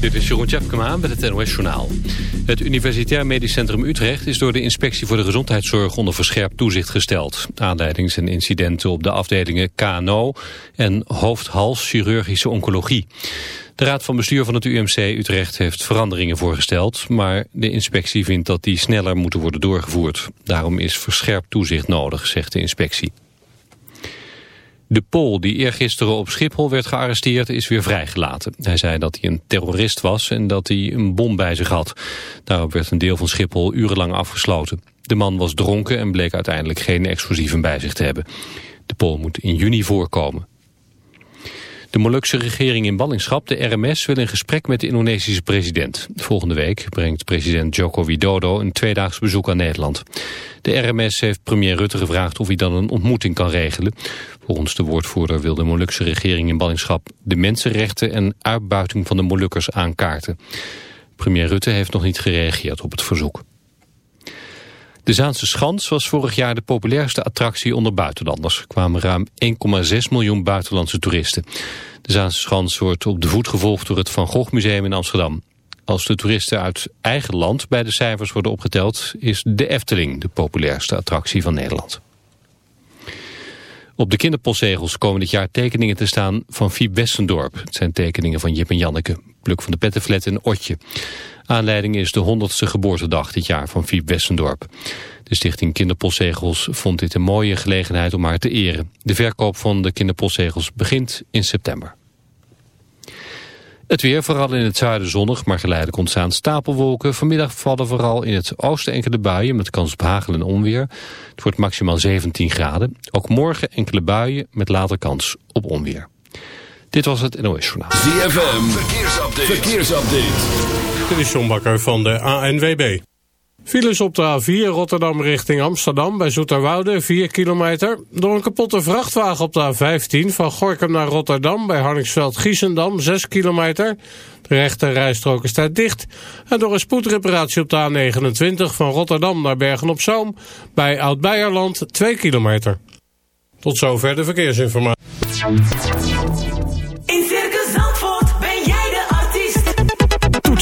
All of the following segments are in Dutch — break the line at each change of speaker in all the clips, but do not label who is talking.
Dit is Jeroen Tjepkema met het NOS Journaal. Het Universitair Medisch Centrum Utrecht is door de Inspectie voor de Gezondheidszorg onder verscherpt toezicht gesteld. Aanleiding zijn incidenten op de afdelingen KNO en hoofd-hals chirurgische oncologie. De Raad van Bestuur van het UMC Utrecht heeft veranderingen voorgesteld, maar de inspectie vindt dat die sneller moeten worden doorgevoerd. Daarom is verscherpt toezicht nodig, zegt de inspectie. De Pool die eergisteren op Schiphol werd gearresteerd is weer vrijgelaten. Hij zei dat hij een terrorist was en dat hij een bom bij zich had. Daarop werd een deel van Schiphol urenlang afgesloten. De man was dronken en bleek uiteindelijk geen explosieven bij zich te hebben. De Pool moet in juni voorkomen. De Molukse regering in ballingschap, de RMS, wil in gesprek met de Indonesische president. Volgende week brengt president Joko Widodo een tweedaags bezoek aan Nederland. De RMS heeft premier Rutte gevraagd of hij dan een ontmoeting kan regelen. Volgens de woordvoerder wil de Molukse regering in ballingschap de mensenrechten en uitbuiting van de Molukkers aankaarten. Premier Rutte heeft nog niet gereageerd op het verzoek. De Zaanse Schans was vorig jaar de populairste attractie onder buitenlanders. Er kwamen ruim 1,6 miljoen buitenlandse toeristen. De Zaanse Schans wordt op de voet gevolgd door het Van Gogh Museum in Amsterdam. Als de toeristen uit eigen land bij de cijfers worden opgeteld... is de Efteling de populairste attractie van Nederland. Op de kinderpostzegels komen dit jaar tekeningen te staan van Fiep Westendorp. Het zijn tekeningen van Jip en Janneke, Pluk van de Pettenflat en Otje. Aanleiding is de 100ste geboortedag dit jaar van Fiep Westendorp. De stichting Kinderpostzegels vond dit een mooie gelegenheid om haar te eren. De verkoop van de kinderpostzegels begint in september. Het weer, vooral in het zuiden zonnig, maar geleidelijk ontstaan stapelwolken. Vanmiddag vallen vooral in het oosten enkele buien met kans op hagel en onweer. Het wordt maximaal 17 graden. Ook morgen enkele buien met later kans op onweer. Dit was het NOS Journaal.
ZFM, verkeersupdate. verkeersupdate.
Dit is John Bakker van de ANWB. Files op de A4 Rotterdam richting Amsterdam bij Zoeterwoude 4 kilometer. Door een kapotte vrachtwagen op de A15 van Gorkum naar Rotterdam bij Harningsveld-Giessendam 6 kilometer. De rechte rijstrook is daar dicht. En door een spoedreparatie op de A29 van Rotterdam naar Bergen-op-Zoom bij Oud-Beierland 2 kilometer. Tot zover de verkeersinformatie.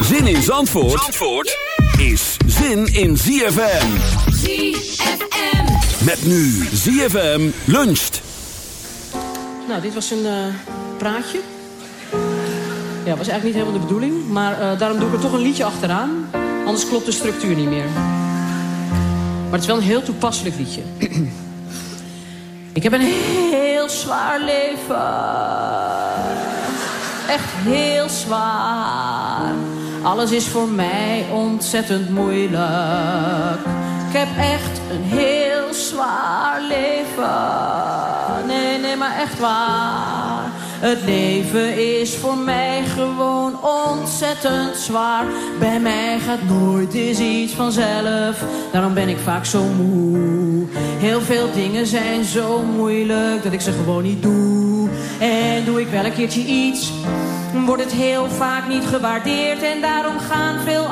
Zin in Zandvoort, Zandvoort is zin in ZFM.
ZFM.
Met nu ZFM luncht.
Nou, dit was een eh, praatje. Ja, was eigenlijk niet helemaal de bedoeling. Maar eh, daarom doe ik er toch een liedje achteraan. Anders klopt de structuur niet meer. Maar het is wel een heel toepasselijk liedje. ik heb een heel zwaar leven. Echt heel zwaar. Alles is voor mij ontzettend moeilijk. Ik heb echt een heel zwaar leven. Nee, nee, maar echt waar. Het leven is voor mij gewoon ontzettend zwaar. Bij mij gaat nooit eens iets vanzelf. Daarom ben ik vaak zo moe. Heel veel dingen zijn zo moeilijk dat ik ze gewoon niet doe. En doe ik wel een keertje iets wordt het heel vaak niet gewaardeerd en daarom gaan veel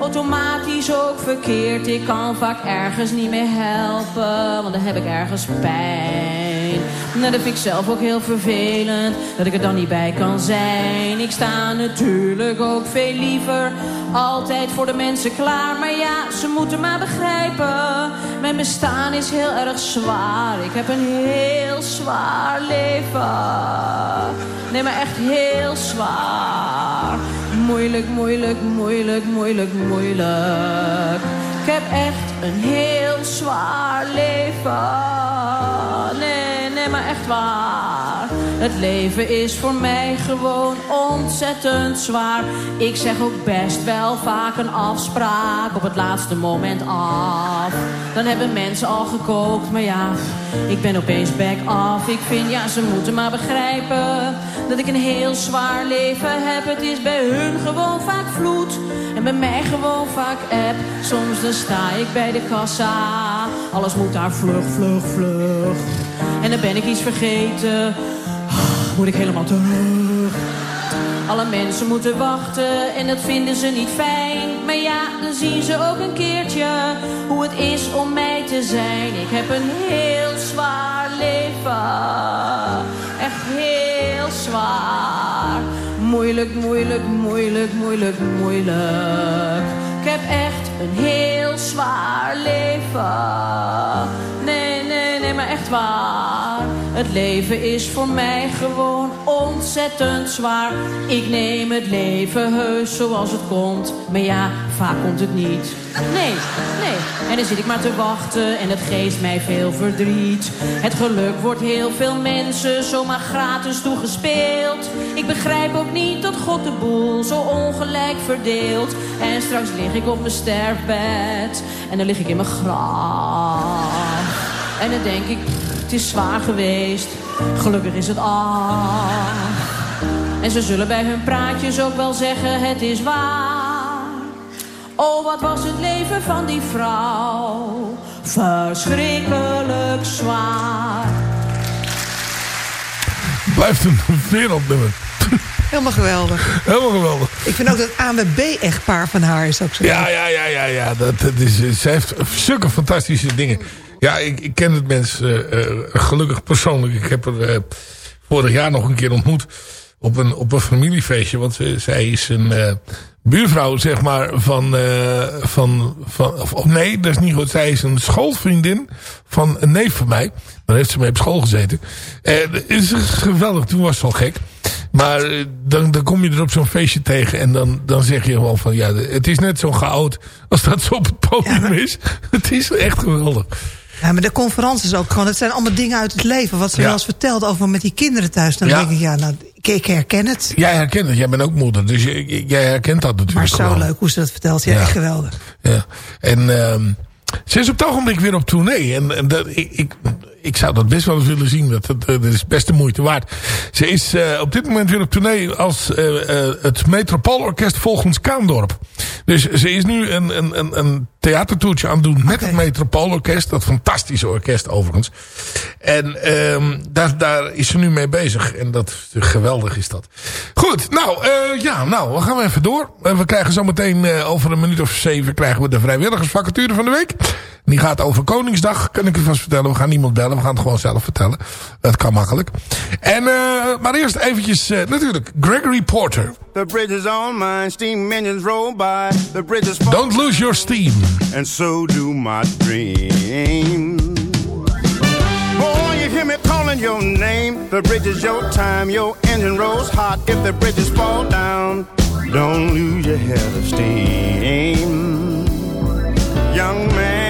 automatisch ook verkeerd. Ik kan vaak ergens niet meer helpen, want dan heb ik ergens pijn. Nou, dat vind ik zelf ook heel vervelend, dat ik er dan niet bij kan zijn. Ik sta natuurlijk ook veel liever altijd voor de mensen klaar. Maar ja, ze moeten maar begrijpen, mijn bestaan is heel erg zwaar. Ik heb een heel zwaar leven. Nee, maar echt heel zwaar. Moeilijk, moeilijk, moeilijk, moeilijk, moeilijk. Ik heb echt een heel zwaar leven. Maar echt waar. Het leven is voor mij gewoon ontzettend zwaar. Ik zeg ook best wel vaak een afspraak op het laatste moment af. Dan hebben mensen al gekookt, maar ja, ik ben opeens back af. Ik vind, ja, ze moeten maar begrijpen dat ik een heel zwaar leven heb. Het is bij hun gewoon vaak vloed en bij mij gewoon vaak app. Soms dan sta ik bij de kassa, alles moet daar vlug, vlug, vlug. En dan ben ik iets vergeten, Ah, moet ik helemaal terug. Alle mensen moeten wachten en dat vinden ze niet fijn. Maar ja, dan zien ze ook een keertje hoe het is om mij te zijn. Ik heb een heel zwaar leven. Echt heel zwaar. Moeilijk, moeilijk, moeilijk, moeilijk, moeilijk. Ik heb echt een heel zwaar leven. Nee, maar echt waar. Het leven is voor mij gewoon ontzettend zwaar. Ik neem het leven heus zoals het komt. Maar ja, vaak komt het niet. Nee, nee. En dan zit ik maar te wachten en het geeft mij veel verdriet. Het geluk wordt heel veel mensen zomaar gratis toegespeeld. Ik begrijp ook niet dat God de boel zo ongelijk verdeelt. En straks lig ik op mijn sterfbed en dan lig ik in mijn graf. En dan denk ik, het is zwaar geweest. Gelukkig is het af. En ze zullen bij hun praatjes ook wel zeggen, het is waar. Oh, wat was het leven van die vrouw. Verschrikkelijk zwaar.
Blijft een wereldnummer.
Helemaal geweldig.
Helemaal geweldig.
Ik vind ook dat ANWB-echtpaar van haar is ook zo.
Ja, ja, ja, ja, ja. Dat, dat is, ze heeft zulke fantastische dingen. Ja, ik, ik ken het mens eh, eh, gelukkig persoonlijk. Ik heb haar eh, vorig jaar nog een keer ontmoet op een, op een familiefeestje. Want zij is een eh, buurvrouw, zeg maar, van... eh, van, van of, nee, dat is niet goed. Zij is een schoolvriendin van een neef van mij. Daar heeft ze mee op school gezeten. Het is geweldig. Toen was ze al gek. Maar eh, dan, dan kom je er op zo'n feestje tegen en dan, dan zeg je gewoon van... ja, het is net zo geoud als dat ze op het podium is. Het is echt geweldig.
Ja, maar de conferentie is ook gewoon... Het zijn allemaal dingen uit het leven. Wat ze
Ja.
wel eens vertelt over met die kinderen thuis. Dan
Ja.
denk ik, ja, nou, ik, herken het.
Jij herkent het, jij bent ook moeder. Dus jij herkent dat
Maar
natuurlijk
zo
gewoon.
leuk hoe ze dat vertelt. Ja,
Ja.
echt geweldig.
Ja. En ehm, ze is op het ogenblik weer op tournee. En, en dat, ik, ik, ik zou dat best wel eens willen zien. Dat, dat, dat is best de moeite waard. Ze is eh, op dit moment weer op tournee als eh, eh, het Metropoolorkest volgens Kaandorp. Dus ze is nu een, een, een, een theatertoertje aan het doen met
Oké.
het Metropoolorkest. Dat fantastische orkest overigens. En ehm, daar, daar is ze nu mee bezig. En dat geweldig is dat. Goed, nou, eh, ja, nou, we gaan even door. We krijgen zometeen eh, over een minuut of zeven krijgen we de vrijwilligersvacature van de week. Die gaat over Koningsdag, kan ik u vast vertellen. We gaan niemand bellen, we gaan het gewoon zelf vertellen. Dat kan makkelijk. En, eh, maar eerst eventjes, eh, natuurlijk, Gregory Porter.
The bridge is on mine, steam engines roll by. The bridge is
Don't lose your steam.
and so do my dreams. Hear me calling your name. The bridge is your time, your engine rolls hot. If the bridges fall down, don't lose your head of steam. Young man,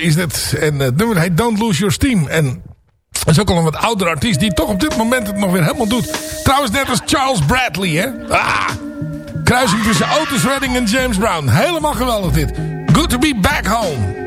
Is dit. En eh, het nummer heet Don't Lose Your Steam. En dat is ook al een wat oudere artiest die toch op dit moment het nog weer helemaal doet. Trouwens net als Charles Bradley, hè. Ah, kruising tussen Otis Redding en James Brown. Helemaal geweldig dit. Good to be back home.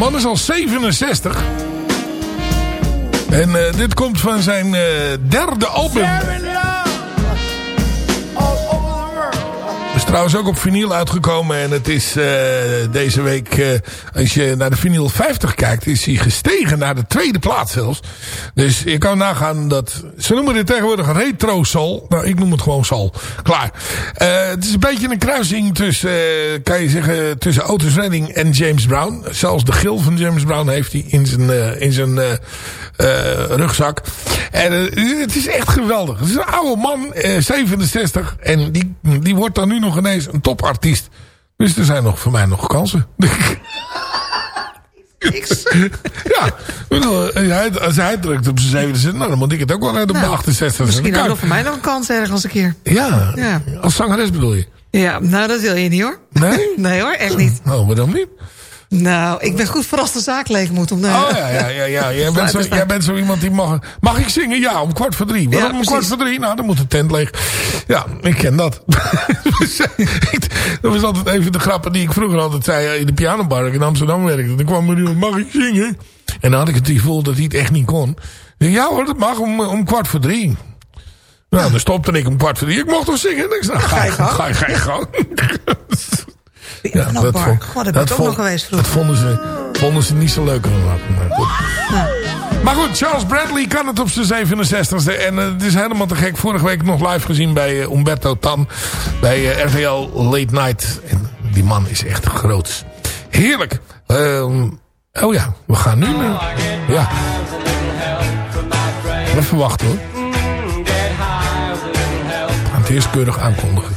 man is al 67. En eh, dit komt van zijn eh, derde album.
Trouwens ook op vinyl uitgekomen. En het is eh, deze week, eh, als je naar de vinyl 50 kijkt, is hij gestegen naar de tweede plaats zelfs. Dus je kan nagaan dat, ze noemen dit tegenwoordig retro soul. Nou, ik noem het gewoon soul. Klaar. Eh, het is een beetje een kruising tussen, kan je zeggen, tussen Otis Redding en James Brown. Zelfs de gil van James Brown heeft hij in zijn, in zijn rugzak. En eh, het is echt geweldig. Het is een oude man, eh, 67. En die, die wordt dan nu nog ineens een topartiest. Dus er zijn nog voor mij nog kansen. ja, ik bedoel, als hij, als hij drukt op zijn 67, nou, dan moet ik het ook wel uit op
Nou,
de 68.
Misschien ook
kan
nog voor mij nog een kans ergens een keer.
Ja,
Ja.
als zangeres bedoel je?
Ja, nou dat wil je niet hoor.
Nee?
Nee hoor, echt niet.
Oh, maar dan niet?
Nou, ik ben goed verrast de zaak leeg moet om...
Oh ja, ja, ja, ja. Jij, bent zo, jij bent zo iemand die mag... Mag ik zingen? Ja, om kwart voor drie. Waarom om kwart voor drie? Nou, dan moet de tent leeg. Ja, ik ken dat. dat was altijd even de grappen die ik vroeger altijd zei in de pianobar in Amsterdam werkte. Dan kwam er iemand, mag ik zingen? En dan had ik het gevoel dat hij het echt niet kon. Ja hoor, dat mag om, om kwart voor drie. Nou, dan stopte ik om kwart voor drie. Ik mocht toch zingen? Ik zei, nou, ga je gang. Ga je, ga je gang. Ja,
Pianobar.
vond-
God, daar ben ik ook
vond-
nog geweest
Dat
vroeger.
vonden ze, vonden ze niet zo leuk. Maar goed. Maar goed, Charles Bradley kan het op zijn 67ste. En eh, het is helemaal te gek. Vorige week nog live gezien bij eh, Umberto Tan. Bij eh, RTL Late Night. En die man is echt groot. Heerlijk. Ehm, oh ja, we gaan nu naar... Ja. Even wachten hoor. We gaan het eerst keurig aankondigen.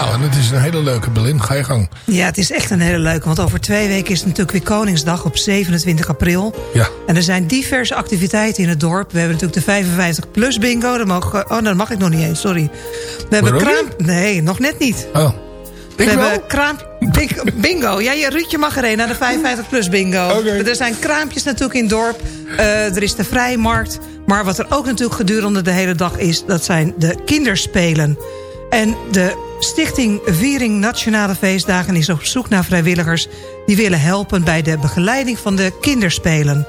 nou, en het is een hele leuke Belin. Ga je gang.
Ja, het is echt een hele leuke. Want over twee weken is het natuurlijk weer Koningsdag op 27 april.
Ja.
En er zijn diverse activiteiten in het dorp. We hebben natuurlijk de 55 plus bingo. Dat mag, oh, dat mag ik nog niet eens, sorry. We hebben kraam... Nee, nog net niet.
Oh.
We
Ik
hebben kraam... Bingo. bingo. Ja, Ruudje mag erheen naar de 55 plus bingo.
Oké.
Er zijn kraampjes natuurlijk in het dorp. Eh, er is de vrijmarkt. Maar wat er ook natuurlijk gedurende de hele dag is... dat zijn de kinderspelen. En de Stichting Viering Nationale Feestdagen is op zoek naar vrijwilligers... die willen helpen bij de begeleiding van de kinderspelen.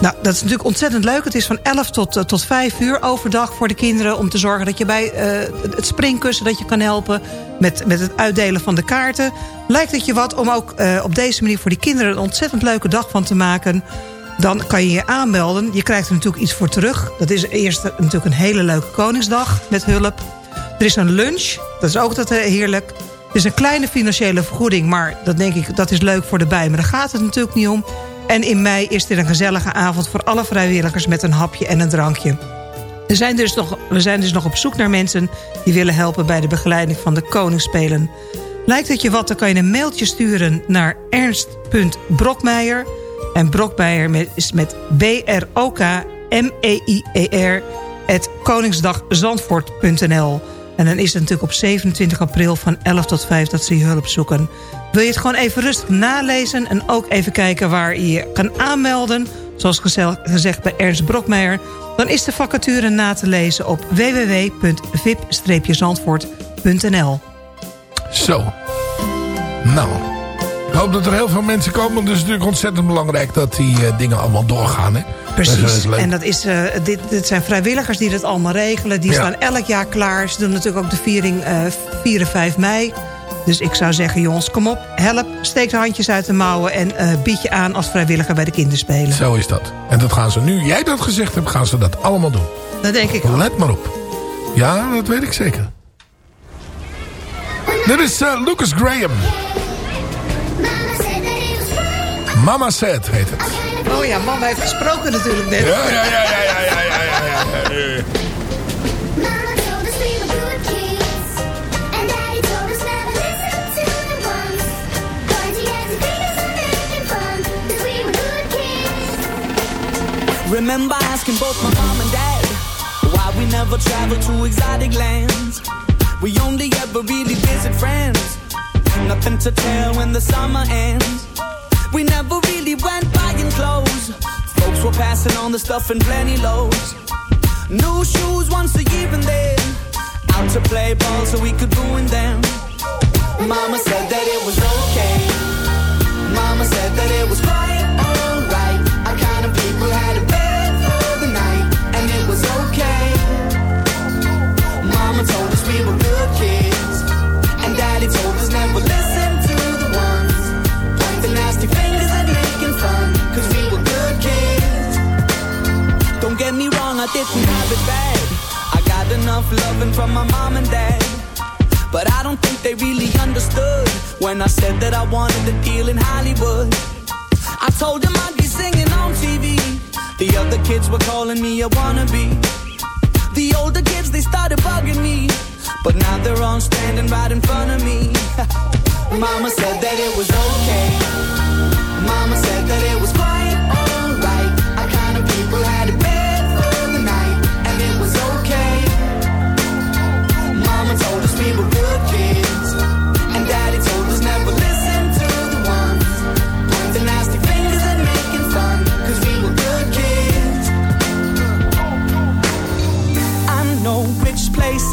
Nou, dat is natuurlijk ontzettend leuk. Het is van 11 tot, eh, tot 5 uur overdag voor de kinderen... om te zorgen dat je bij eh, het springkussen dat je kan helpen... Met, met het uitdelen van de kaarten. Lijkt het je wat om ook eh, op deze manier voor die kinderen... een ontzettend leuke dag van te maken... dan kan je je aanmelden. Je krijgt er natuurlijk iets voor terug. Dat is eerst natuurlijk een hele leuke Koningsdag met hulp. Er is een lunch, dat is ook altijd eh, heerlijk. Het is een kleine financiële vergoeding... maar dat denk ik, dat is leuk voor de bij. Maar daar gaat het natuurlijk niet om. En in mei is er een gezellige avond voor alle vrijwilligers... met een hapje en een drankje. Er zijn dus nog, we zijn dus nog op zoek naar mensen... die willen helpen bij de begeleiding van de Koningsspelen. Lijkt het je wat, dan kan je een mailtje sturen naar ernst.brokmeijer. En Brokmeijer is met B-R-O-K-M-E-I-E-R... koningsdagzandvoort.nl. En dan is het natuurlijk op 27 april van 11 tot 5 dat ze hulp zoeken. Wil je het gewoon even rustig nalezen... en ook even kijken waar je je kan aanmelden... zoals gezegd bij Ernst Brokmeijer... dan is de vacature na te lezen op www.vip-zandvoort.nl.
Zo. Nou. Ik hoop dat er heel veel mensen komen. Want het is natuurlijk ontzettend belangrijk dat die eh, dingen allemaal doorgaan. Hè?
Precies. En dat is, eh, dit, dit zijn vrijwilligers die dat allemaal regelen. Die
Ja.
staan elk jaar klaar. Ze doen natuurlijk ook de viering eh 4 en 5 mei. Dus ik zou zeggen, jongens, kom op, help. Steek de handjes uit de mouwen en eh, bied je aan als vrijwilliger bij de kinderspelen.
Zo is dat. En dat gaan ze nu, jij dat gezegd hebt, gaan ze dat allemaal doen.
Dat denk ik ook.
Let maar op. Ja, dat weet ik zeker. Dit is eh, Lucas Graham. Mama Said heet het.
Oh ja, mama heeft gesproken natuurlijk net.
Ja, ja, ja, ja, ja, ja, ja, ja. ja.
Remember asking both my mom and dad Why we never traveled to exotic lands We only ever really visit friends Nothing to tell when the summer ends We never really went buying clothes. Folks were passing on the stuff in plenty loads. New shoes once a year and then out to play ball so we could ruin them. Mama said that it was okay. Mama said that it was quite from my mom and dad. But I don't think they really understood when I said that I wanted a deal in Hollywood. I told them I'd be singing on TV. The other kids were calling me a wannabe. The older kids, they started bugging me. But now they're all standing right in front of me. Mama said that it was okay. Mama said that it was quite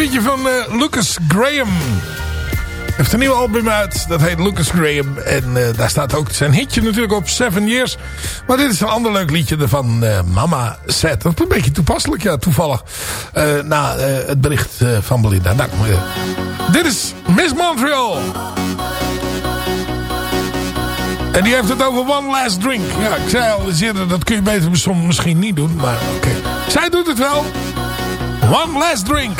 liedje van eh, Lucas Graham. Heeft een nieuw album uit. Dat heet Lucas Graham. En eh, daar staat ook zijn hitje natuurlijk op. Seven Years. Maar dit is een ander leuk liedje van eh, Mama Set. Dat is een beetje toepasselijk. Ja, toevallig. na het bericht van Belinda. Nou, dit is Miss Montreal. En die heeft het over One Last Drink. Ja, ik zei al eens eerder, dat kun je beter misschien niet doen. Maar oké. Zij doet het wel. One Last Drink.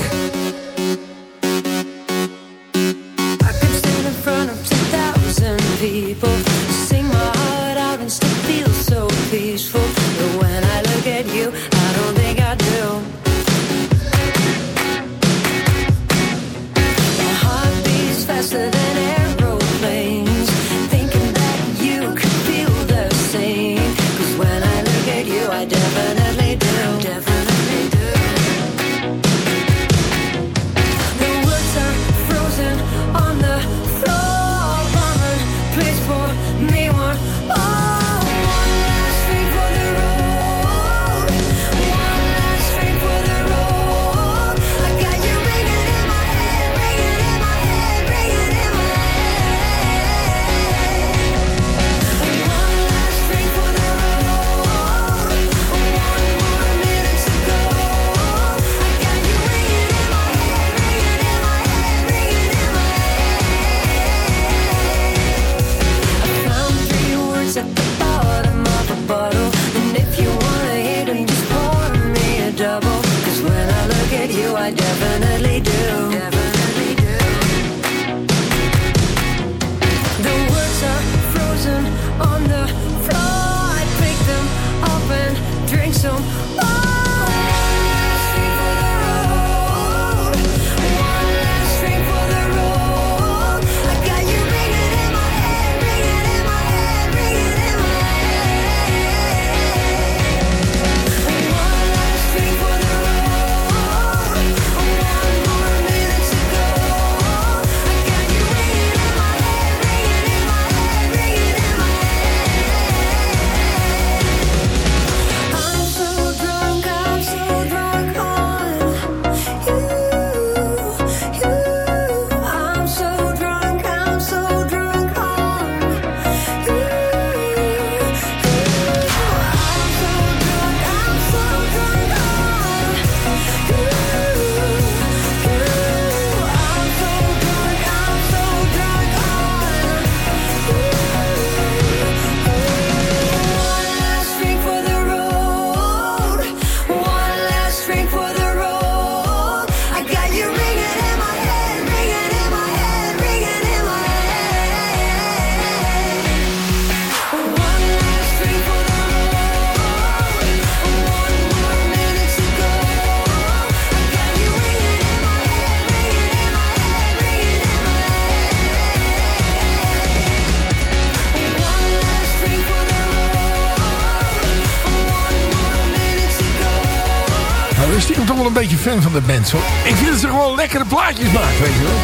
Fan van de band. Hoor. Ik vind dat ze gewoon lekkere plaatjes maken, weet je wel.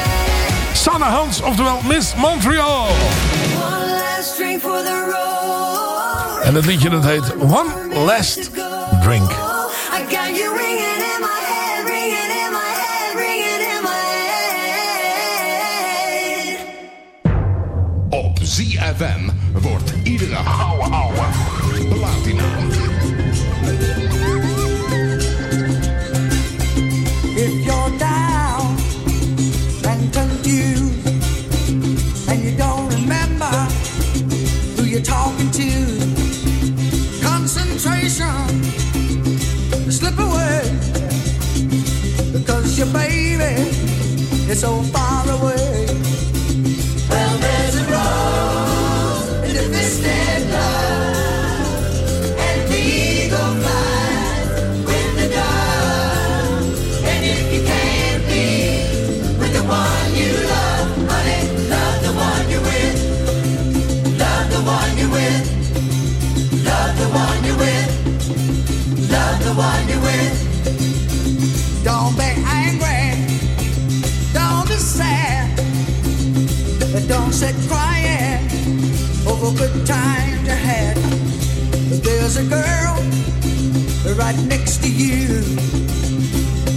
Sanne Hans, oftewel Miss Montreal.
One last drink for the road.
En dat liedje dat heet One Last Drink.
I got you ringing in my head, ringing in my head, ringing in my head.
Op ZFM wordt iedere ouwe ouwe platina.
So far away. Sit crying over good times you had. There's a girl right next to you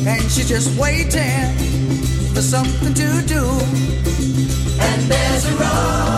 and she's just waiting for something to do. And there's a rose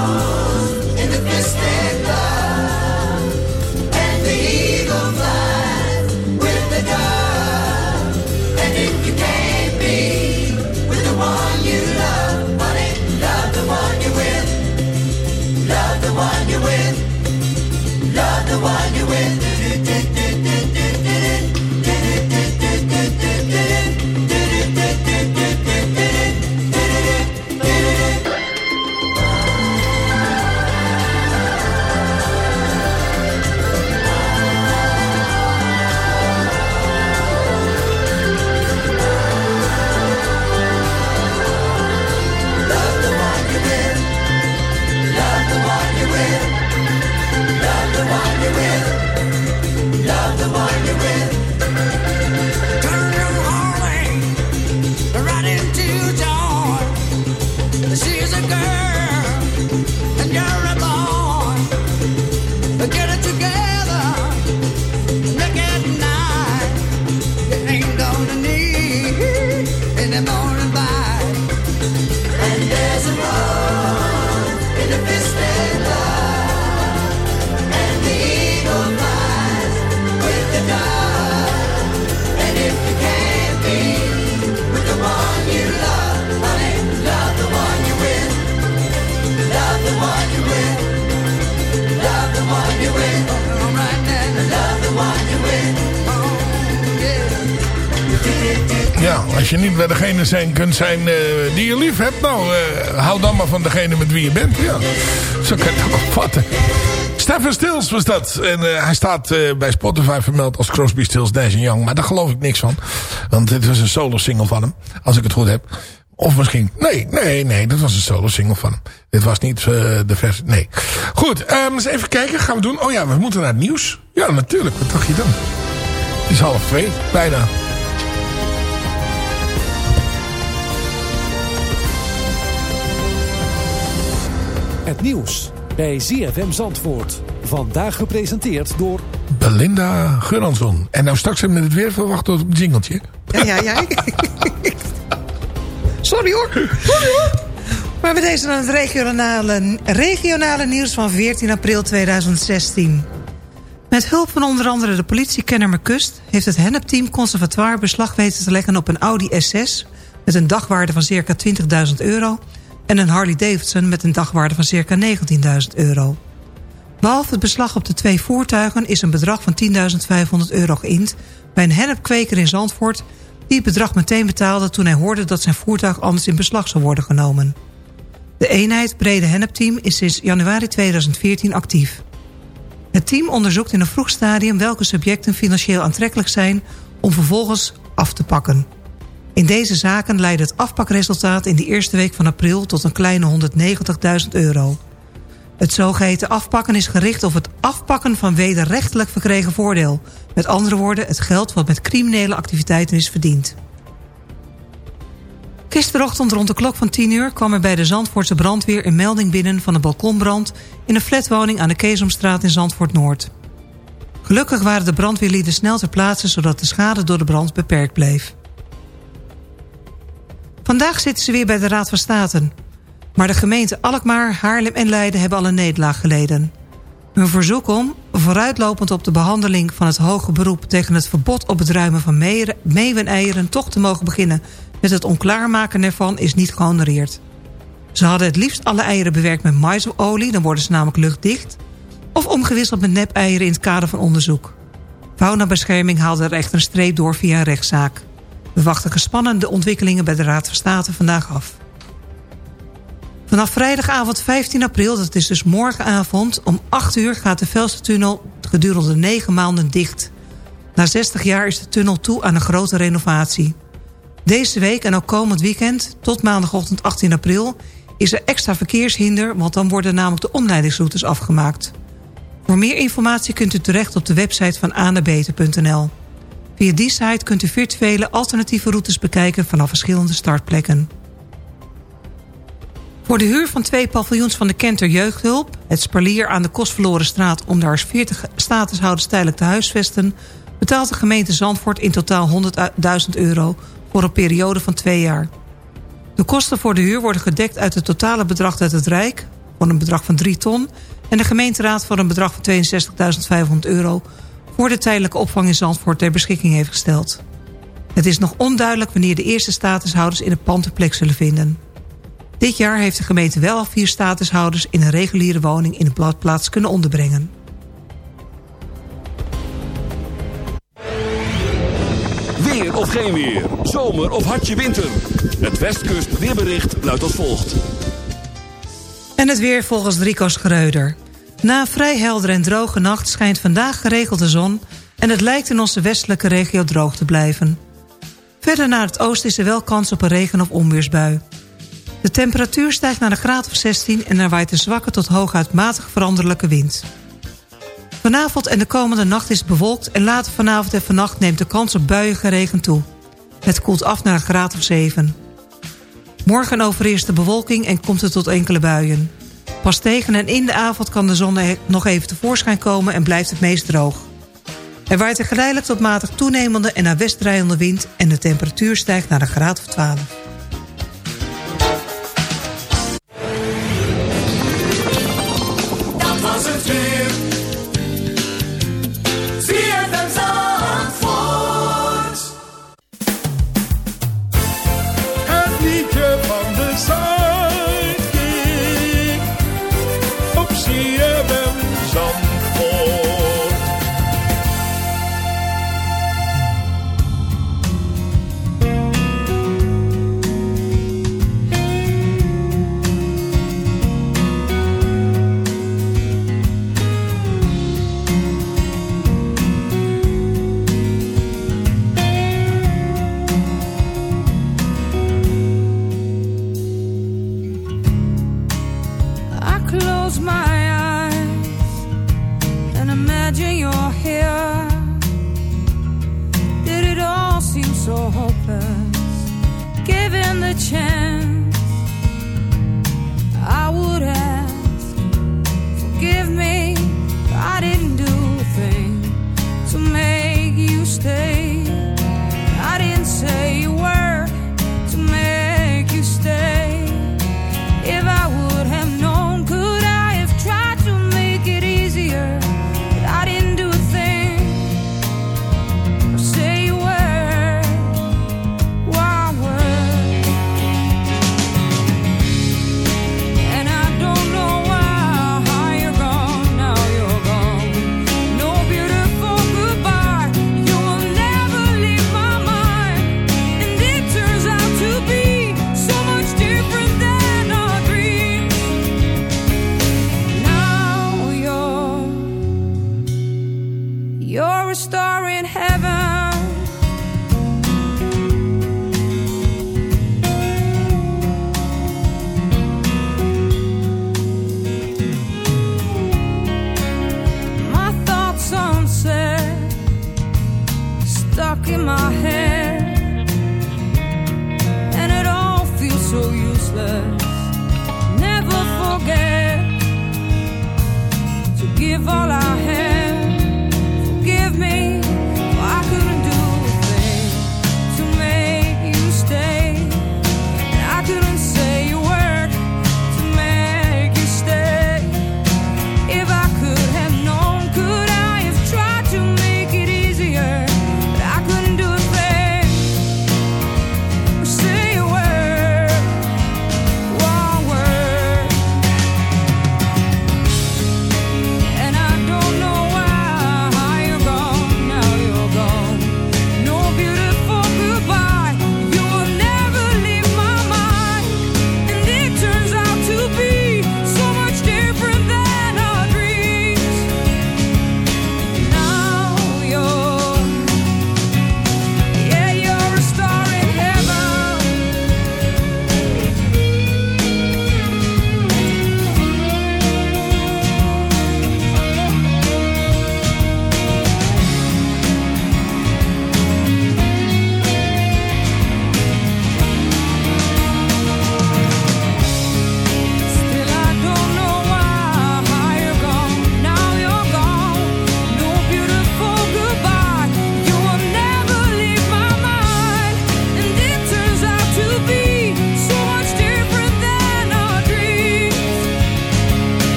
zijn, eh, die je lief hebt, nou, eh, hou dan maar van degene met wie je bent. Ja, zo kan je het ook opvatten. Stephen Stills was dat. En eh, hij staat bij Spotify vermeld als Crosby, Stills, Nash Young. Maar daar geloof ik niks van. Want dit was een solo single van hem. Als ik het goed heb. Of misschien... Nee, nee, nee. Dat was een solo single van hem. Dit was niet de versie... Nee. Goed, ehm, eens even kijken. Gaan we doen. Oh ja, we moeten naar het nieuws. Ja, natuurlijk. Wat dacht je dan? Het is half twee. Bijna.
Het nieuws bij ZFM Zandvoort. Vandaag gepresenteerd door...
Belinda Geuransson. En nou straks met het weer verwachten op het jingeltje.
Ja, ja, ja. Sorry hoor. Sorry hoor. Maar met deze dan het regionale, regionale nieuws van 14 april 2016. Met hulp van onder andere de politie Kennemerkust... heeft het Hennep-team Conservatoire beslag weten te leggen op een Audi S6... met een dagwaarde van circa 20.000 euro... en een Harley-Davidson met een dagwaarde van circa 19.000 euro. Behalve het beslag op de twee voertuigen... is een bedrag van 10.500 euro geïnd bij een hennepkweker in Zandvoort... die het bedrag meteen betaalde toen hij hoorde dat zijn voertuig anders in beslag zou worden genomen. De eenheid Brede Hennepteam is sinds januari 2014 actief. Het team onderzoekt in een vroeg stadium welke subjecten financieel aantrekkelijk zijn om vervolgens af te pakken. In deze zaken leidde het afpakresultaat in de eerste week van april tot een kleine 190.000 euro. Het zogeheten afpakken is gericht op het afpakken van wederrechtelijk verkregen voordeel. Met andere woorden, het geld wat met criminele activiteiten is verdiend. Gisterochtend rond de klok van 10 uur kwam er bij de Zandvoortse brandweer een melding binnen van een balkonbrand in een flatwoning aan de Keesomstraat in Zandvoort Noord. Gelukkig waren de brandweerlieden snel ter plaatse zodat de schade door de brand beperkt bleef. Vandaag zitten ze weer bij de Raad van State. Maar de gemeenten Alkmaar, Haarlem en Leiden hebben al een nederlaag geleden. Hun verzoek om, vooruitlopend op de behandeling van het hoge beroep... tegen het verbod op het ruimen van meeuweneieren... toch te mogen beginnen met het onklaarmaken ervan is niet gehonoreerd. Ze hadden het liefst alle eieren bewerkt met maisolie... dan worden ze namelijk luchtdicht... of omgewisseld met nep-eieren in het kader van onderzoek. Faunabescherming haalde er echter een streep door via een rechtszaak. We wachten gespannen de ontwikkelingen bij de Raad van State vandaag af. Vanaf vrijdagavond 15 april, dat is dus morgenavond... om 8 uur gaat de Velstertunnel gedurende 9 maanden dicht. Na 60 jaar is de tunnel toe aan een grote renovatie. Deze week en ook komend weekend, tot maandagochtend 18 april... is er extra verkeershinder, want dan worden namelijk de omleidingsroutes afgemaakt. Voor meer informatie kunt u terecht op de website van aandebeter.nl. Via die site kunt u virtuele alternatieve routes bekijken... vanaf verschillende startplekken. Voor de huur van twee paviljoens van de Kenter Jeugdhulp... het Sparlier aan de Kostverlorenstraat... om daar 40 statushouders tijdelijk te huisvesten... betaalt de gemeente Zandvoort in totaal 100.000 euro... voor een periode van twee jaar. De kosten voor de huur worden gedekt uit het totale bedrag uit het Rijk... voor een bedrag van 3 ton... en de gemeenteraad voor een bedrag van 62.500 euro... voor de tijdelijke opvang in Zandvoort ter beschikking heeft gesteld. Het is nog onduidelijk wanneer de eerste statushouders in het pand een plek zullen vinden... Dit jaar heeft de gemeente wel al vier statushouders... in een reguliere woning in de bladplaats kunnen onderbrengen.
Weer of geen weer, zomer of hartje winter. Het Westkust weerbericht luidt als volgt.
En het weer volgens Rico Schreuder. Na een vrij heldere en droge nacht schijnt vandaag geregeld de zon... en het lijkt in onze westelijke regio droog te blijven. Verder naar het oosten is er wel kans op een regen- of onweersbui. De temperatuur stijgt naar een graad of 16 en er waait een zwakke tot hooguit matig veranderlijke wind. Vanavond en de komende nacht is bewolkt en later vanavond en vannacht neemt de kans op buien regen toe. Het koelt af naar een graad of 7. Morgen overeerst de bewolking en komt het tot enkele buien. Pas tegen en in de avond kan de zon nog even tevoorschijn komen en blijft het meest droog. Er waait een geleidelijk tot matig toenemende en naar west draaiende wind... en de temperatuur stijgt naar een graad of 12.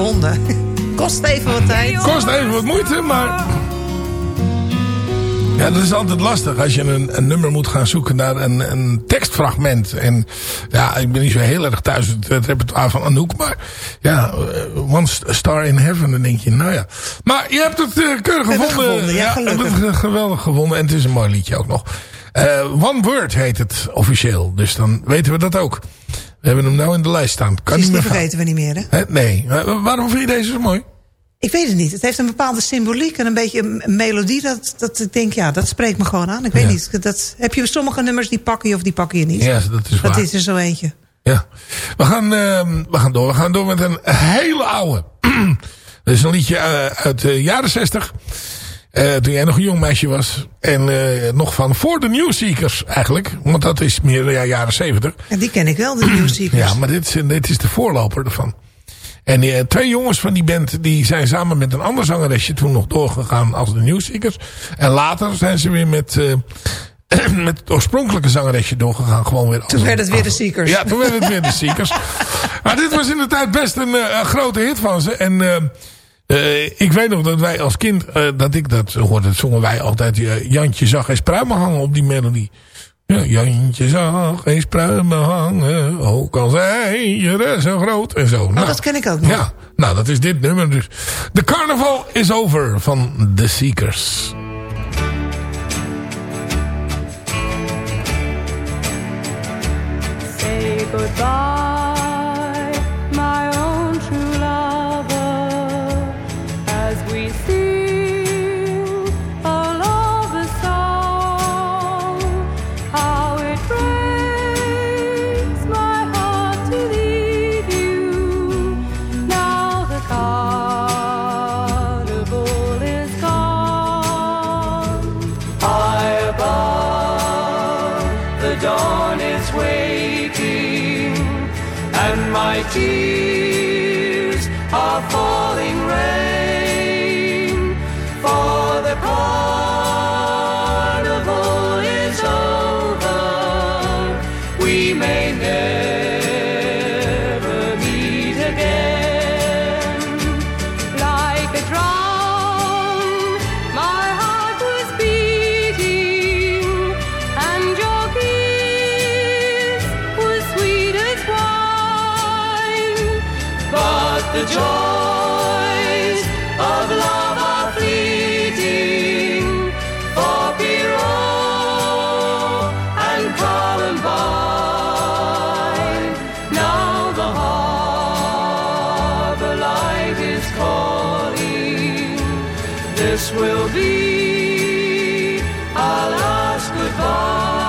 Gevonden.
Kost even wat tijd.
Kost even wat moeite, maar... Ja, dat is altijd lastig als je een, een nummer moet gaan zoeken naar een, een tekstfragment. En ja, ik ben niet zo heel erg thuis het, het repertoire van Anouk. Maar ja, eh, One Star in Heaven, dan denk je, nou ja. Maar je hebt het eh, keurig
Heb het
gevonden.
gevonden, ja, gelukkig.
het geweldig gevonden. En het is een mooi liedje ook nog. Eh, One Word heet het officieel. Dus dan weten we dat ook. We hebben hem nou in de lijst staan. Kan niet meer
vergeten we niet meer, hè?
Nee. Eh, waarom vind je deze zo mooi?
Ik weet het niet. Het heeft een bepaalde symboliek en een beetje een melodie. Dat, dat ik denk, ja, dat spreekt me gewoon aan. Ik weet
Ja.
niet. Dat, heb je sommige nummers die pakken je of die pakken je niet.
Ja, dat is
Dat
waar.
is er zo eentje.
Ja. We gaan, ehm, we gaan door. We gaan door met een hele oude. Dat is een liedje eh, uit de jaren zestig. Eh, toen jij nog een jong meisje was. En eh, nog van voor de Newseekers eigenlijk. Want dat is meer ja, jaren zeventig.
En die ken ik wel, de New Seekers.
Ja, maar dit is, dit is de voorloper ervan. En die, eh, twee jongens van die band die zijn samen met een ander zangeresje toen nog doorgegaan als de Newseekers. En later zijn ze weer met, eh, met het oorspronkelijke zangeresje doorgegaan. Gewoon weer
Toen werd het weer de Seekers.
Ja, toen werd het weer de Seekers. maar dit was in de tijd best een, eh, een grote hit van ze. En eh, ik weet nog dat wij als kind, eh, dat ik dat hoorde, dat zongen wij altijd. eh, Jantje zag eens pruimen hangen op die melodie. Ja, Jantje zag eens pruimen hangen, ook al zijn je zo groot en zo. Nou,
dat ken ik ook nog.
Ja, nou dat is dit nummer dus. The Carnival is Over van The Seekers.
Say goodbye,
will be our last goodbye.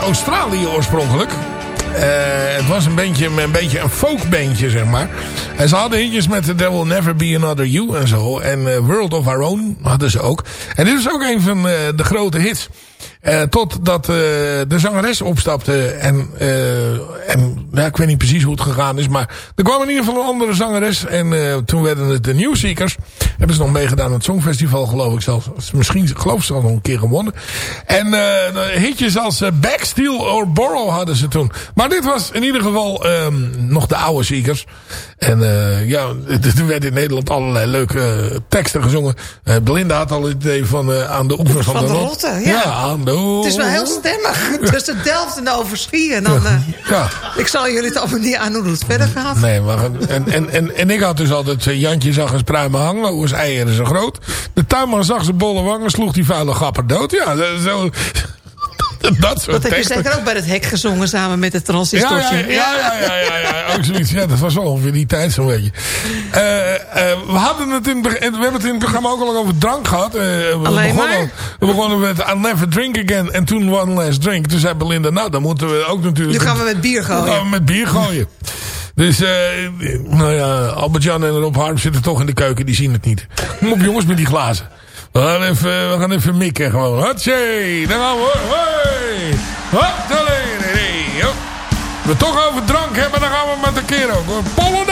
Australië oorspronkelijk. Eh, het was een beetje, een beetje een folkbandje, zeg maar. En ze hadden hitjes met There Will Never Be Another You en zo. En eh, World of Our Own hadden ze ook. En dit is ook een van eh, de grote hits. Totdat de zangeres opstapte en, en ja, ik weet niet precies hoe het gegaan is. Maar er kwam in ieder geval een andere zangeres. En toen werden het de Newseekers. Hebben ze nog meegedaan aan het Songfestival geloof ik zelfs. Misschien geloof ze al nog een keer gewonnen. En uh, hitjes als uh, Back, Steal or Borrow hadden ze toen. Maar dit was in ieder geval um, nog de oude Seekers. En ja, er werden in Nederland allerlei leuke teksten gezongen. Belinda had al het idee van aan de oevers van,
van
de,
de
Rotte.
Ja.
ja, aan de
Het is wel heel stemmig. Tussen Delft en Overschie. En dan,
ja.
Ik zal jullie het allemaal niet aan hoe het verder gaat.
Nee, maar en, en, en, en ik had dus altijd... Jantje zag een pruimen hangen. Eieren zo groot? De tuinman zag zijn bolle wangen. Sloeg die vuile gapper dood. Ja, zo... Dat soort
Dat heb je zeker ook bij het hek gezongen samen met het transistortje.
Ja, ja, ja, ja, ja, ook zoiets. Ja, dat was wel ongeveer die tijd zo'n beetje. Uh, uh, we, hadden het in, we hebben het in het programma ook al over drank gehad. Uh, we,
Alleen
begonnen,
maar?
we begonnen met I'll Never Drink Again en toen One Last Drink. Toen zei Belinda, nou dan moeten we ook natuurlijk...
Nu gaan we met bier
Dan gaan we
gooien.
met bier gooien. Dus, uh, nou ja, Albert-Jan en Rob Harm zitten toch in de keuken. Die zien het niet. Kom op jongens met die glazen. We gaan even, we gaan even mikken gewoon. Hatsje, daar gaan we. Hoi. Nee, nee, hop. We toch over drank hebben, dan gaan we met de keer ook. hoor.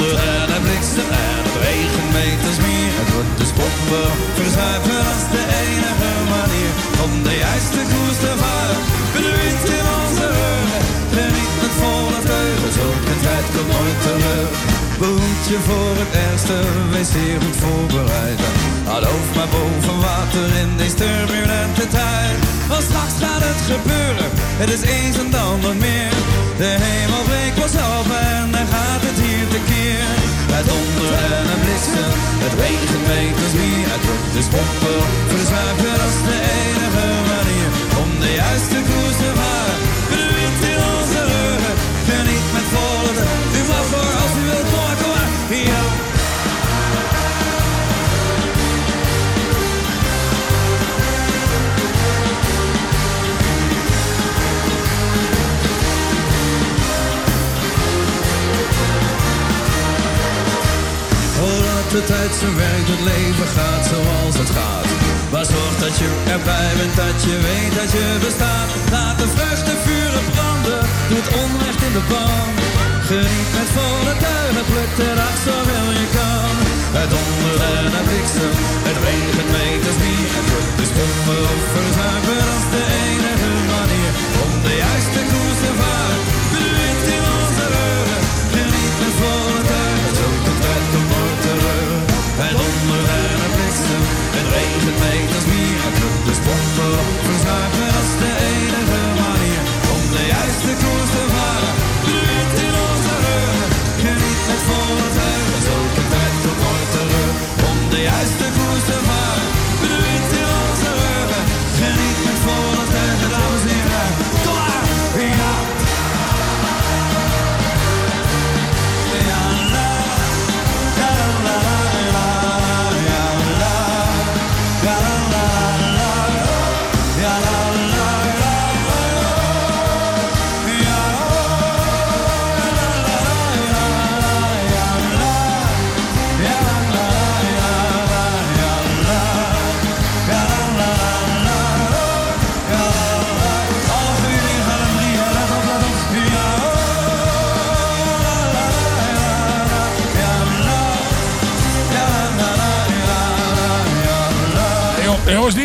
Donder en het bliksem en het regen meters meer. Het wordt dus pompen, verzuipen als de enige manier. Om de juiste koers te varen, wind in onze ruggen. Geniet met volle teugen, zulke tijd komt nooit terug. Behoed je voor het ergste, wees zeer goed voorbereid. Houd maar boven water in deze turbulente tijd. Want straks gaat het gebeuren, het is eens en dan nog meer. De hemel breekt pas op en dan gaat het hier tekeer. Het donder en het bliksem, het regent meters meer. Het wordt dus pompen, verzuipen als de enige manier. Om de juiste koers te de tijd zijn werk doet, leven gaat zoals het gaat. Maar zorg dat je erbij bent, dat je weet dat je bestaat. Laat de vreugde vuren branden, doe het onrecht in de pan. Geniet met volle tuigen, pluk de dag zoveel je kan. Het donder en het bliksem, het regent meters. Het wordt dus pompen of verzuipen als de enige manier. Om de juiste koers te varen, regent meters meer. Dus pompen of verzuipen als de enige manier. Om de juiste koers te varen, de wind in onze ruggen. Geniet met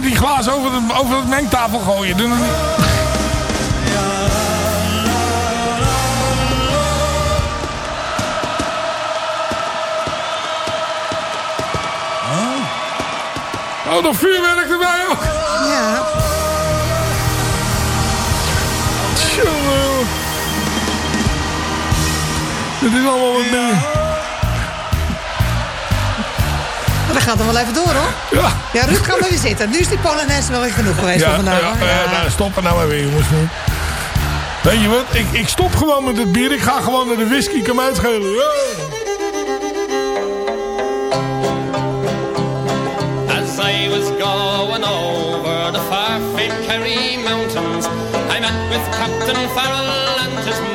die glazen over de, over de mengtafel gooien. Doe. Oh, nog vuurwerk erbij ook.
Ja.
Tjonge. Dit is allemaal wat dingen.
Gaat het wel even door, hoor.
Ja.
Ja, Ruud, maar weer zitten. Nu is die Polonaise wel weer genoeg geweest
Ja,
voor vandaag,
ja,
hoor.
ja, nou, stop er nou even, jongens. Weet je wat? Ik, ik stop gewoon met het bier. Ik ga gewoon naar de whisky. Ik kan hem uitschelen. Ja.
As I was going over the far famed Kerry Mountains, I met with Captain Farrell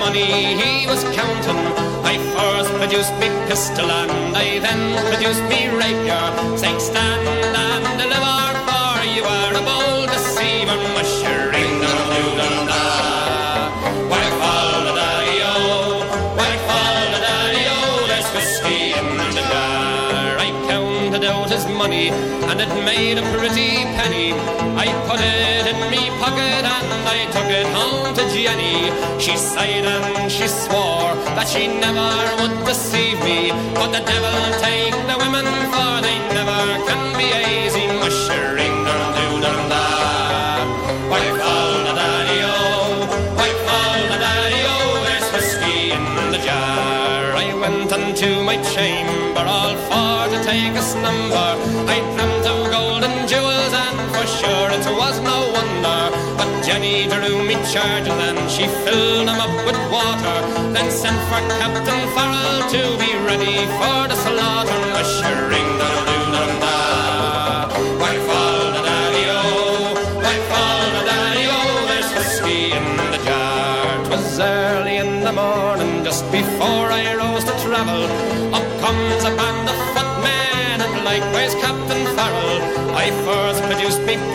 money he was counting. I first produced me pistol and I then produced me rapier. Saying stand and deliver for you are a bold deceiver. Mushering doo dum da. His money and it made a pretty penny. I put it in me pocket and I took it home to Jenny. She sighed and she swore that she never would deceive me. But the devil take the women for they never can be easy. Mushering dum doo dum da. White fall the daddy-o, white fall the daddy-o. There's whiskey in the jar. I went my chamber take a slumber. I dreamt of gold and jewels and for sure it was no wonder. But Jenny drew me charges and she filled them up with water. Then sent for Captain Farrell to be ready for the slaughter. Mushering dum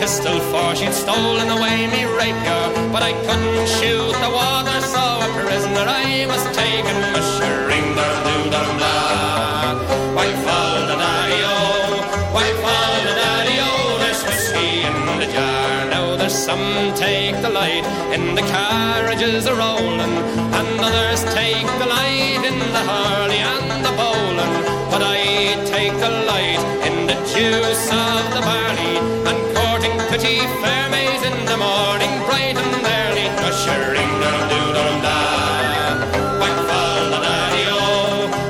pistol for she'd stolen away me rapier. But I couldn't shoot the water, so a prisoner I was taken. Mushering dum doo dum da. White fall the daddy-o, white fall the daddy-o. There's whiskey in the jar. Now there's some take the light in the carriages a rolling, and others take the light in the hurley and the bowling. But I take the light in the juice of the barley, pretty fair maids in the morning, bright and early, ushering dum doo dum da. White fall the daddy-o,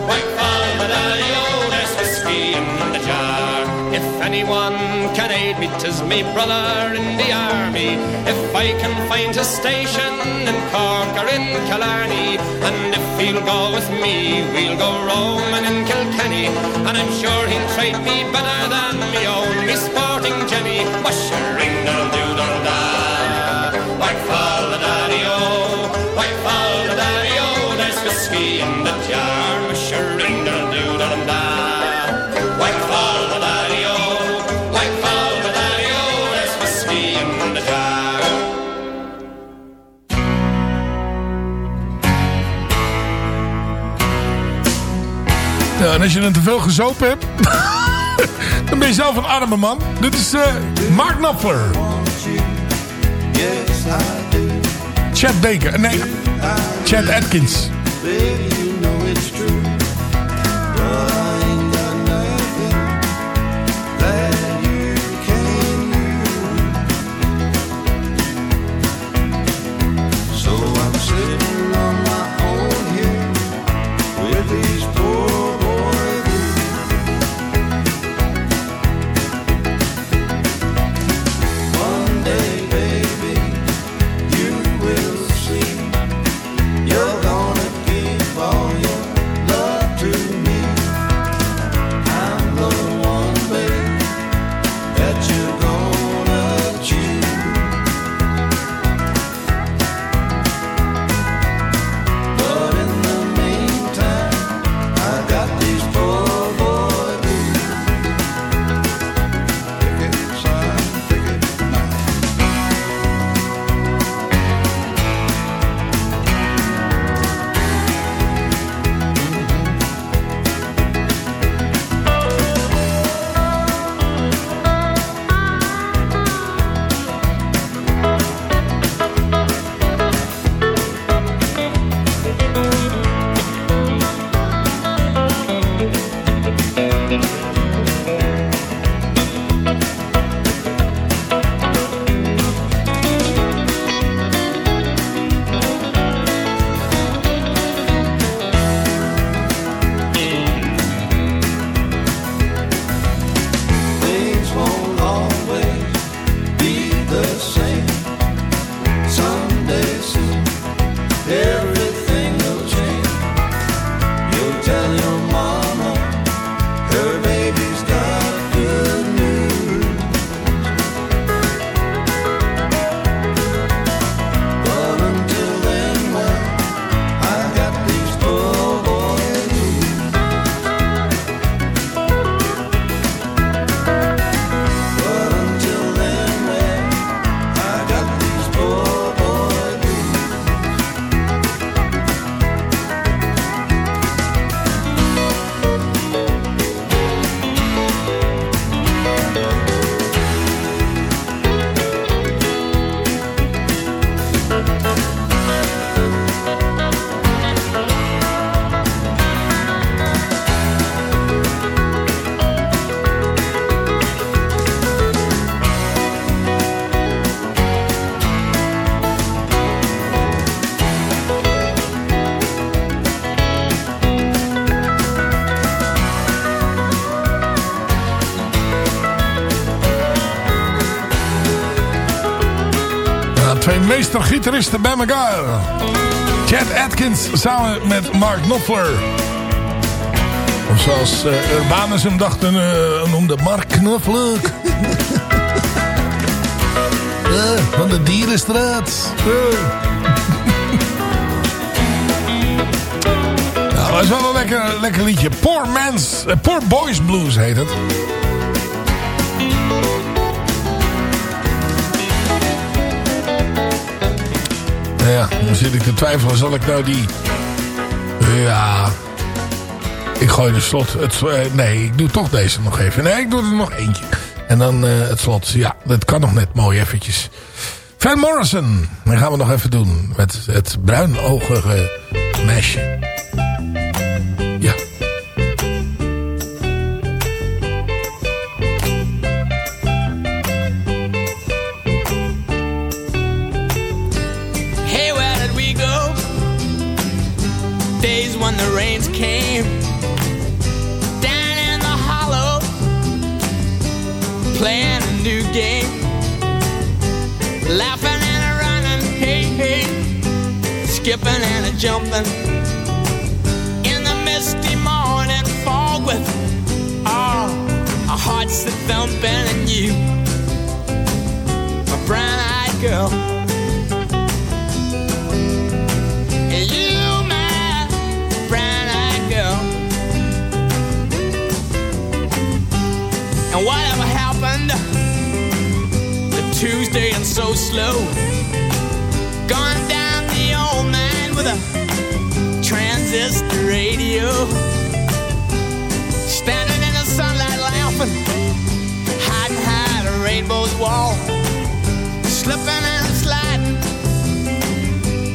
white fall the daddy-o. There's whiskey in the jar. If anyone can aid me, 'tis me brother in the army. If I can find his station in Cork or in Killarney, and if he'll go with me, we'll go roaming in Kilkenny. And I'm sure he'll treat me better than me own,
en als je dan te veel gezopen hebt, dan ben je zelf een arme man. Dit is eh, Mark Knopfler. Chad Baker. Nee, Chad Atkins. Meester-gitaristen bij elkaar. Chad Atkins samen met Mark Knopfler. Of zoals eh, Urbanus hem dachten, eh, noemde Mark Knopfler. Van de Dierenstraat. Nou, dat is wel een lekker, lekker liedje. Poor Man's, eh, Poor Boys Blues heet het. Zit ik te twijfelen. Zal ik nou die... Ja... Ik gooi de slot... Het, eh, nee, ik doe toch deze nog even. Nee, ik doe er nog eentje. En dan eh, het slot. Ja, dat kan nog net mooi eventjes. Van Morrison. Dat gaan we nog even doen. Met het bruinoogige meisje.
Playing a new game, laughing and a running, hey, hey, skipping and a jumping. In the misty morning fog with all our hearts that thumping and you, a brown-eyed girl. So slow? Gone down the old man with a transistor radio. Standing in the sunlight laughing, hiding behind a rainbow's wall. Slipping and sliding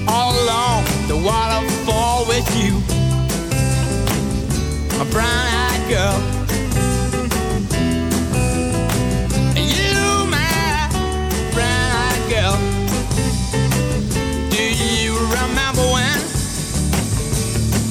all along the waterfall with you, a brown-eyed girl.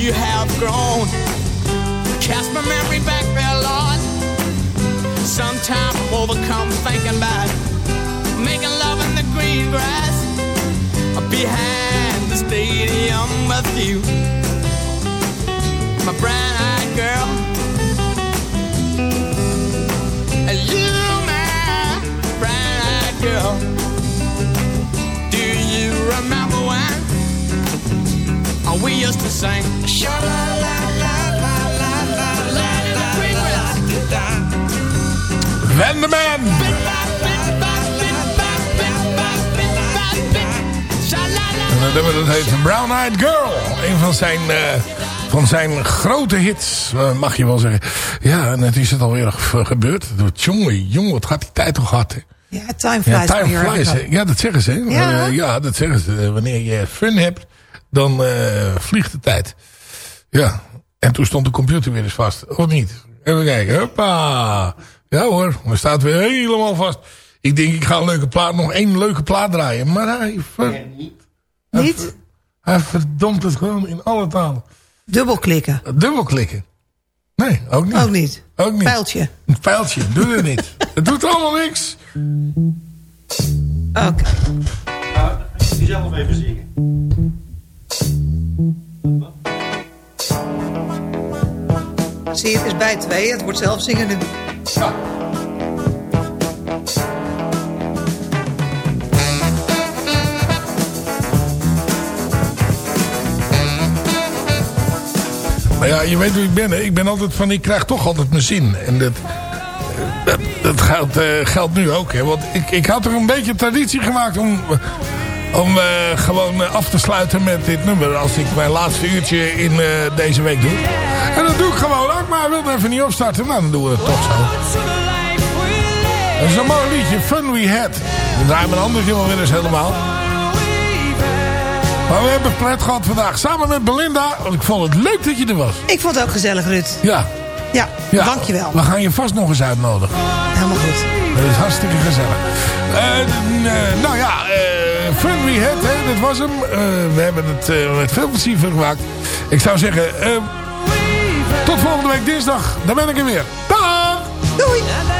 You have grown. Cast my memory back there, Lord. Sometimes I'm overcome thinking about making love in the green grass behind the stadium with you, my brown-eyed girl. To sing? Sha la la la la la la la la la.
En dat nummer dat heet Brown Eyed Girl. Een van zijn, eh, van zijn grote hits, eh, mag je wel zeggen. Ja, en het is het alweer ge- gebeurd. Jongen, jongen, wat gaat die tijd toch hard, hè?
Ja, time
Ja,
flies.
time
wanneer
flies. Ja, dat zeggen ze. hè.
Ja.
Ja, dat zeggen ze. Eh, Wanneer je fun hebt, dan eh, vliegt de tijd. Ja, en toen stond de computer weer eens vast. Of niet? Even kijken. Hoppa. Ja hoor, hij staat weer helemaal vast. Ik denk, ik ga een leuke plaat, nog één leuke plaat draaien. Maar hij... Ver, hij
Niet?
ver- hij verdomt het gewoon in alle talen.
Dubbelklikken.
Dubbelklikken. Nee, ook niet.
Ook niet.
Ook niet.
Pijltje.
Een pijltje, doe het niet. het doet allemaal niks.
Oké.
Die zelf even zingen.
Zie je, het is bij twee. Het wordt zelf zingen nu.
Maar ja, je weet hoe ik ben. Hè? Ik ben altijd van, ik krijg toch altijd mijn zin. En dat, dat, dat geldt, eh, geldt nu ook. Hè? Want ik, ik had er een beetje traditie gemaakt om... Om eh, gewoon eh, af te sluiten met dit nummer. Als ik mijn laatste uurtje in eh, deze week doe. En dat doe ik gewoon ook. Maar wil even niet opstarten. Nou, dan doen we het toch zo. Dat is een mooi liedje. Fun We Had. Dan draaien we een ander helemaal weer eens helemaal. Maar we hebben pret gehad vandaag. Samen met Belinda. Want ik vond het leuk dat je er was.
Ik vond het ook gezellig, Ruud.
Ja.
Ja,
ja.
dankjewel.
We gaan je vast nog eens uitnodigen.
Helemaal goed.
Dat is hartstikke gezellig. Nou ja, eh Fun We Had, hè, dat was hem. Eh, we hebben het eh, met veel plezier gemaakt. Ik zou zeggen, eh, tot volgende week dinsdag. Dan ben ik er weer. Dag!
Doei!